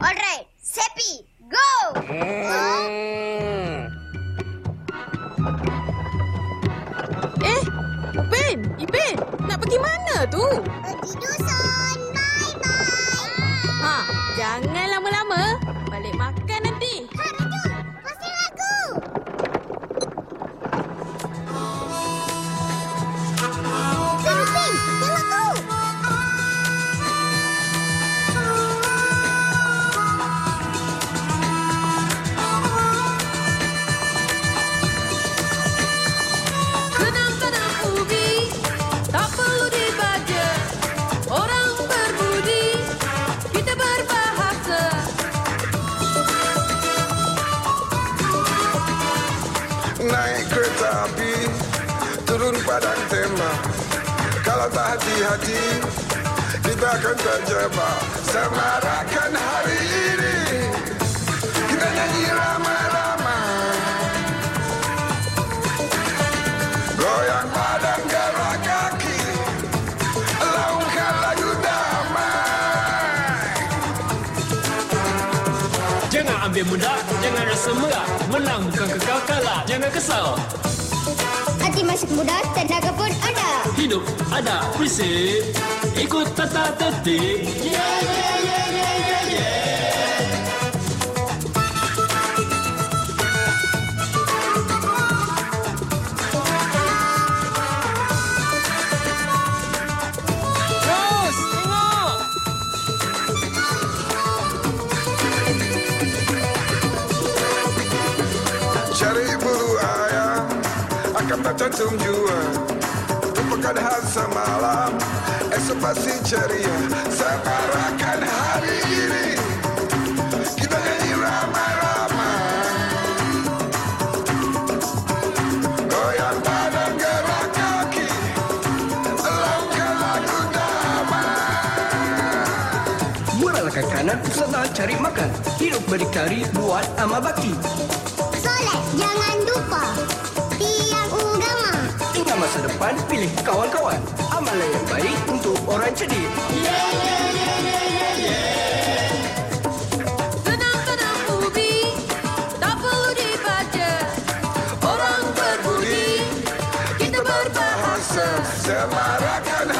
Alright, Seppi, go! Eh, Ipin, Ipin, nak pergi mana tu? Pergi dusun. Naik kereta api Turun padang tembak. Kalau tak hati-hati Kita akan terjebak. Semarakan hari ini Kita nyanyi ramai-ramai ambil mudah, jangan rasa merah. Menang bukan kekal kalah, jangan kesal. Hati masih muda, tenaga pun ada. Hidup ada prinsip, ikut tata tertib. Yeah, yeah, yeah, yeah, Akan bercantum jua. Lupakan hal semalam Esok pasti ceria. Semarakan hari ini. Kita nyanyi ramai-ramai. Goyang badan gerak kaki. Laungkan lagu damai. Muralakan kanan serta cari makan. Hidup berdikari buat amal bakti. Solat, jangan lupa. Ingat masa depan, pilih kawan-kawan. Amalan yang baik untuk orang cerdik. Tenang-tenang ubi, tak perlu dibaca. Orang berbudi, kita berbahasa. Semarakan